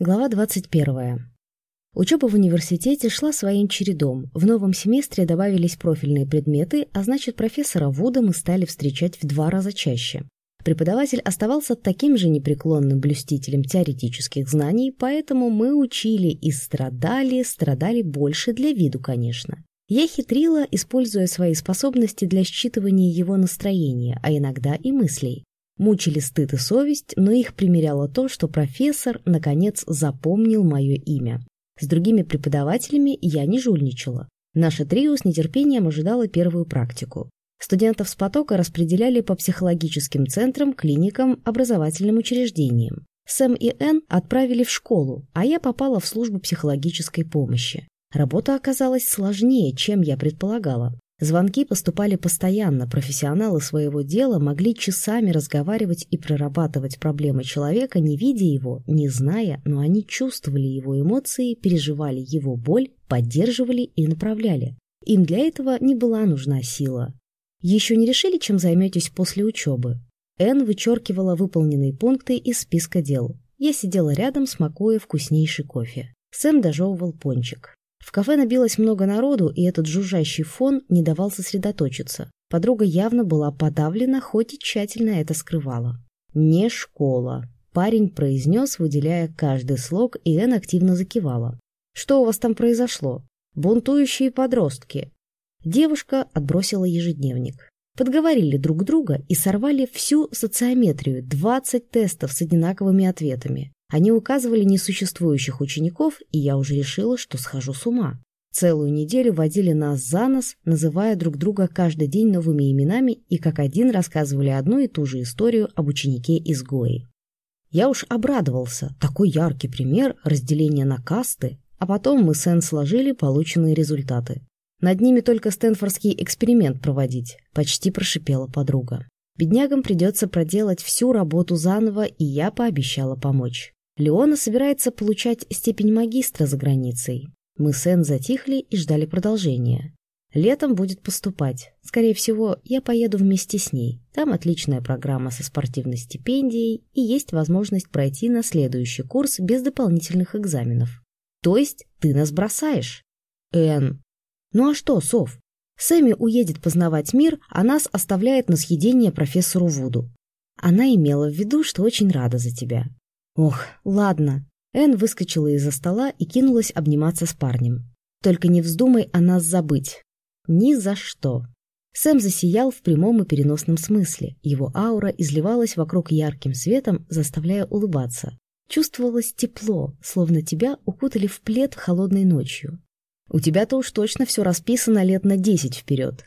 Глава 21. Учеба в университете шла своим чередом. В новом семестре добавились профильные предметы, а значит, профессора Вуда мы стали встречать в два раза чаще. Преподаватель оставался таким же непреклонным блюстителем теоретических знаний, поэтому мы учили и страдали, страдали больше для виду, конечно. Я хитрила, используя свои способности для считывания его настроения, а иногда и мыслей. Мучили стыд и совесть, но их примеряло то, что профессор, наконец, запомнил мое имя. С другими преподавателями я не жульничала. Наше трио с нетерпением ожидало первую практику. Студентов с потока распределяли по психологическим центрам, клиникам, образовательным учреждениям. Сэм и Энн отправили в школу, а я попала в службу психологической помощи. Работа оказалась сложнее, чем я предполагала. Звонки поступали постоянно, профессионалы своего дела могли часами разговаривать и прорабатывать проблемы человека, не видя его, не зная, но они чувствовали его эмоции, переживали его боль, поддерживали и направляли. Им для этого не была нужна сила. Еще не решили, чем займетесь после учебы? Энн вычеркивала выполненные пункты из списка дел. Я сидела рядом, смакуя вкуснейший кофе. Сэм дожевывал пончик. В кафе набилось много народу, и этот жужжащий фон не давал сосредоточиться. Подруга явно была подавлена, хоть и тщательно это скрывала. «Не школа», — парень произнес, выделяя каждый слог, и Энн активно закивала. «Что у вас там произошло? Бунтующие подростки». Девушка отбросила ежедневник. Подговорили друг друга и сорвали всю социометрию, 20 тестов с одинаковыми ответами. Они указывали несуществующих учеников, и я уже решила, что схожу с ума. Целую неделю водили нас за нос, называя друг друга каждый день новыми именами и как один рассказывали одну и ту же историю об ученике-изгое. Я уж обрадовался, такой яркий пример разделения на касты, а потом мы с Энн сложили полученные результаты. Над ними только стэнфордский эксперимент проводить, почти прошипела подруга. Беднягам придется проделать всю работу заново, и я пообещала помочь. Леона собирается получать степень магистра за границей. Мы с Энн затихли и ждали продолжения. Летом будет поступать. Скорее всего, я поеду вместе с ней. Там отличная программа со спортивной стипендией и есть возможность пройти на следующий курс без дополнительных экзаменов. То есть ты нас бросаешь? Энн. Ну а что, Сов? Сэмми уедет познавать мир, а нас оставляет на съедение профессору Вуду. Она имела в виду, что очень рада за тебя. Ох, ладно. Эн выскочила из-за стола и кинулась обниматься с парнем. Только не вздумай о нас забыть. Ни за что. Сэм засиял в прямом и переносном смысле. Его аура изливалась вокруг ярким светом, заставляя улыбаться. Чувствовалось тепло, словно тебя укутали в плед холодной ночью. У тебя-то уж точно все расписано лет на десять вперед.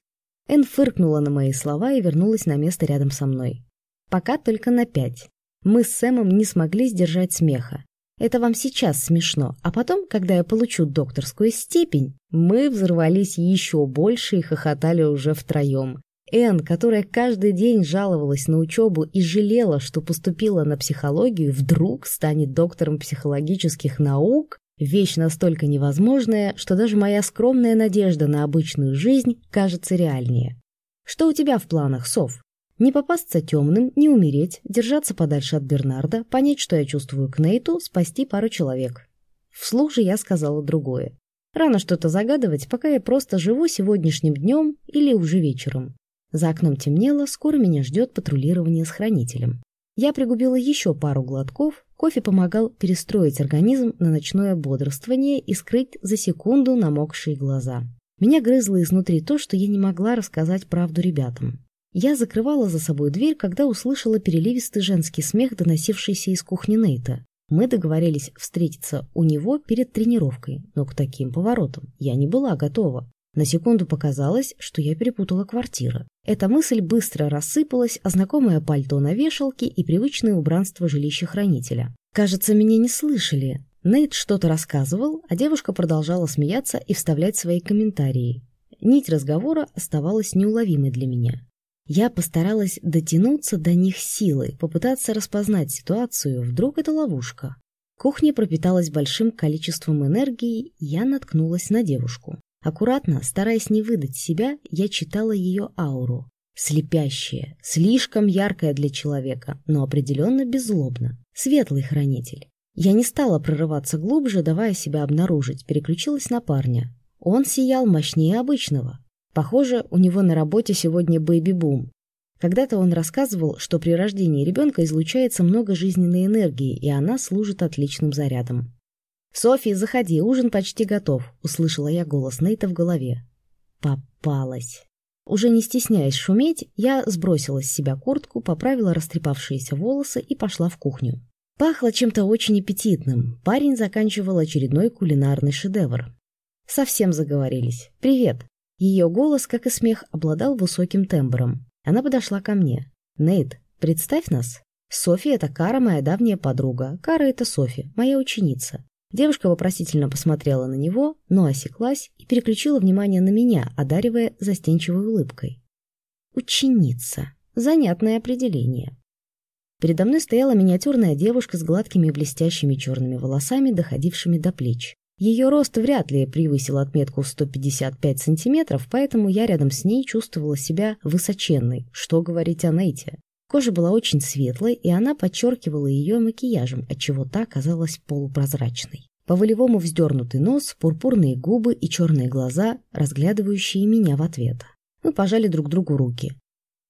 Эн фыркнула на мои слова и вернулась на место рядом со мной. Пока только на пять. Мы с Сэмом не смогли сдержать смеха. Это вам сейчас смешно, а потом, когда я получу докторскую степень, мы взорвались еще больше и хохотали уже втроем. Энн, которая каждый день жаловалась на учебу и жалела, что поступила на психологию, вдруг станет доктором психологических наук, вещь настолько невозможная, что даже моя скромная надежда на обычную жизнь кажется реальнее. Что у тебя в планах, Сов? Не попасться темным, не умереть, держаться подальше от Бернарда, понять, что я чувствую к Нейту, спасти пару человек. Вслух же я сказала другое. Рано что-то загадывать, пока я просто живу сегодняшним днем или уже вечером. За окном темнело, скоро меня ждет патрулирование с хранителем. Я пригубила еще пару глотков, кофе помогал перестроить организм на ночное бодрствование и скрыть за секунду намокшие глаза. Меня грызло изнутри то, что я не могла рассказать правду ребятам. Я закрывала за собой дверь, когда услышала переливистый женский смех, доносившийся из кухни Нейта. Мы договорились встретиться у него перед тренировкой, но к таким поворотам я не была готова. На секунду показалось, что я перепутала квартиры. Эта мысль быстро рассыпалась, а знакомое пальто на вешалке и привычное убранство жилища хранителя. Кажется, меня не слышали. Нейт что-то рассказывал, а девушка продолжала смеяться и вставлять свои комментарии. Нить разговора оставалась неуловимой для меня. Я постаралась дотянуться до них силой, попытаться распознать ситуацию, вдруг это ловушка. Кухня пропиталась большим количеством энергии, я наткнулась на девушку. Аккуратно, стараясь не выдать себя, я читала ее ауру. Слепящая, слишком яркая для человека, но определенно беззлобно. Светлый хранитель. Я не стала прорываться глубже, давая себя обнаружить, переключилась на парня. Он сиял мощнее обычного. Похоже, у него на работе сегодня бэби-бум. Когда-то он рассказывал, что при рождении ребенка излучается много жизненной энергии, и она служит отличным зарядом. «Софья, заходи, ужин почти готов», — услышала я голос Нейта в голове. Попалась. Уже не стесняясь шуметь, я сбросила с себя куртку, поправила растрепавшиеся волосы и пошла в кухню. Пахло чем-то очень аппетитным. Парень заканчивал очередной кулинарный шедевр. Совсем заговорились. «Привет!» Ее голос, как и смех, обладал высоким тембром. Она подошла ко мне. «Нейт, представь нас. Софи — это Кара, моя давняя подруга. Кара — это Софи, моя ученица». Девушка вопросительно посмотрела на него, но осеклась и переключила внимание на меня, одаривая застенчивой улыбкой. «Ученица. Занятное определение. Передо мной стояла миниатюрная девушка с гладкими блестящими черными волосами, доходившими до плеч. Ее рост вряд ли превысил отметку в 155 сантиметров, поэтому я рядом с ней чувствовала себя высоченной, что говорить о Нейте. Кожа была очень светлой, и она подчеркивала ее макияжем, отчего та казалась полупрозрачной. По-волевому вздернутый нос, пурпурные губы и черные глаза, разглядывающие меня в ответ. Мы пожали друг другу руки.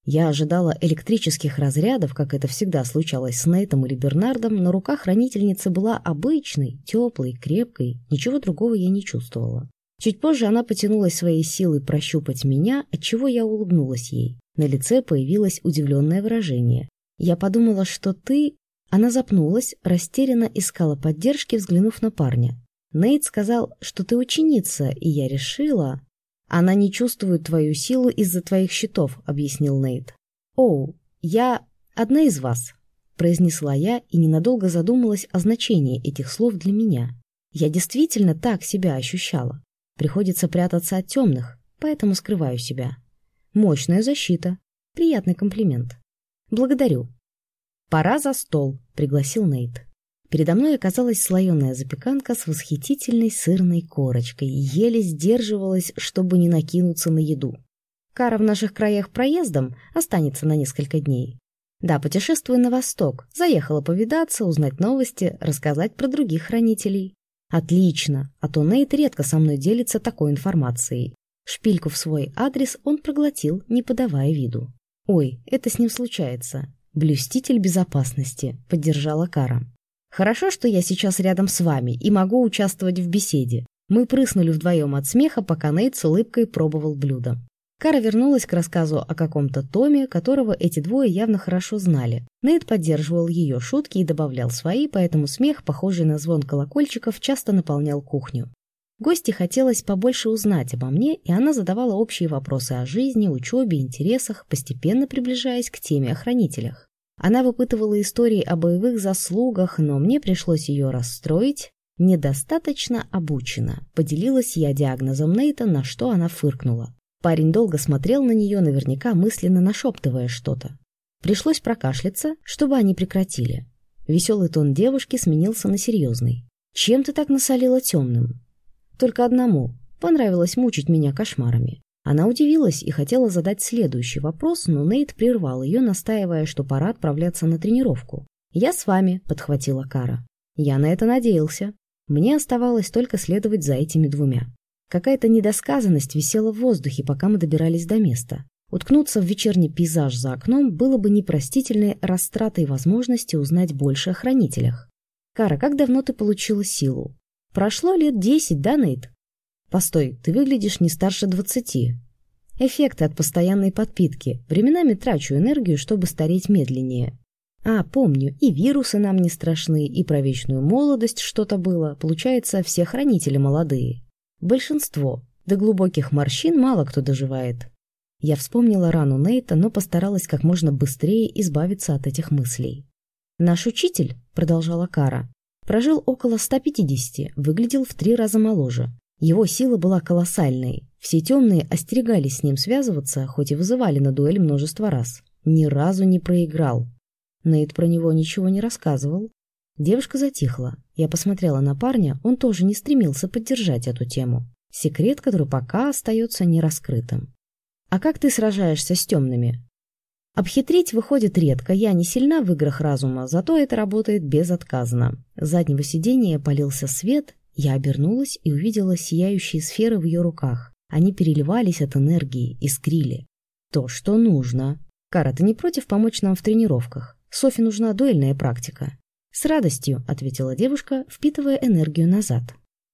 Я ожидала электрических разрядов, как это всегда случалось с Нейтом или Бернардом, но рука хранительницы была обычной, теплой, крепкой, ничего другого я не чувствовала. Чуть позже она потянулась своей силой прощупать меня, отчего я улыбнулась ей. На лице появилось удивленное выражение. Я подумала, что ты... Она запнулась, растерянно искала поддержки, взглянув на парня. Нейт сказал, что ты ученица, и я решила... «Она не чувствует твою силу из-за твоих щитов», — объяснил Нейт. «Оу, я одна из вас», — произнесла я и ненадолго задумалась о значении этих слов для меня. Я действительно так себя ощущала. Приходится прятаться от темных, поэтому скрываю себя. Мощная защита. Приятный комплимент. Благодарю. «Пора за стол», — пригласил Нейт. Передо мной оказалась слоеная запеканка с восхитительной сырной корочкой еле сдерживалась, чтобы не накинуться на еду. Кара в наших краях проездом останется на несколько дней. Да, путешествую на восток, заехала повидаться, узнать новости, рассказать про других хранителей. Отлично, а то Нейт редко со мной делится такой информацией. Шпильку в свой адрес он проглотил, не подавая виду. «Ой, это с ним случается. Блюститель безопасности», — поддержала Кара. Хорошо, что я сейчас рядом с вами и могу участвовать в беседе. Мы прыснули вдвоем от смеха, пока Нейт с улыбкой пробовал блюдо. Кара вернулась к рассказу о каком-то Томе, которого эти двое явно хорошо знали. Нейт поддерживал ее шутки и добавлял свои, поэтому смех, похожий на звон колокольчиков, часто наполнял кухню. Гости хотелось побольше узнать обо мне, и она задавала общие вопросы о жизни, учебе, интересах, постепенно приближаясь к теме о хранителях. Она выпытывала истории о боевых заслугах, но мне пришлось ее расстроить. Недостаточно обучена. Поделилась я диагнозом Нейта, на что она фыркнула. Парень долго смотрел на нее, наверняка мысленно нашептывая что-то. Пришлось прокашляться, чтобы они прекратили. Веселый тон девушки сменился на серьезный. «Чем ты так насолила темным?» «Только одному. Понравилось мучить меня кошмарами. Она удивилась и хотела задать следующий вопрос, но Нейт прервал ее, настаивая, что пора отправляться на тренировку. «Я с вами», — подхватила Кара. «Я на это надеялся. Мне оставалось только следовать за этими двумя». Какая-то недосказанность висела в воздухе, пока мы добирались до места. Уткнуться в вечерний пейзаж за окном было бы непростительной растратой возможности узнать больше о хранителях. «Кара, как давно ты получила силу?» «Прошло лет десять, да, Нейт?» Постой, ты выглядишь не старше двадцати. Эффекты от постоянной подпитки. Временами трачу энергию, чтобы стареть медленнее. А, помню, и вирусы нам не страшны, и про вечную молодость что-то было. Получается, все хранители молодые. Большинство. До глубоких морщин мало кто доживает. Я вспомнила рану Нейта, но постаралась как можно быстрее избавиться от этих мыслей. «Наш учитель», — продолжала Кара, — прожил около 150, выглядел в три раза моложе. Его сила была колоссальной. Все темные остерегались с ним связываться, хоть и вызывали на дуэль множество раз. Ни разу не проиграл. Нейт про него ничего не рассказывал. Девушка затихла. Я посмотрела на парня, он тоже не стремился поддержать эту тему. Секрет, который пока остается нераскрытым. «А как ты сражаешься с темными?» Обхитрить выходит редко, я не сильна в играх разума, зато это работает безотказно. С заднего сиденья полился свет, я обернулась и увидела сияющие сферы в ее руках. Они переливались от энергии, искрили. То, что нужно. Кара, ты не против помочь нам в тренировках? Софи нужна дуэльная практика. С радостью, ответила девушка, впитывая энергию назад.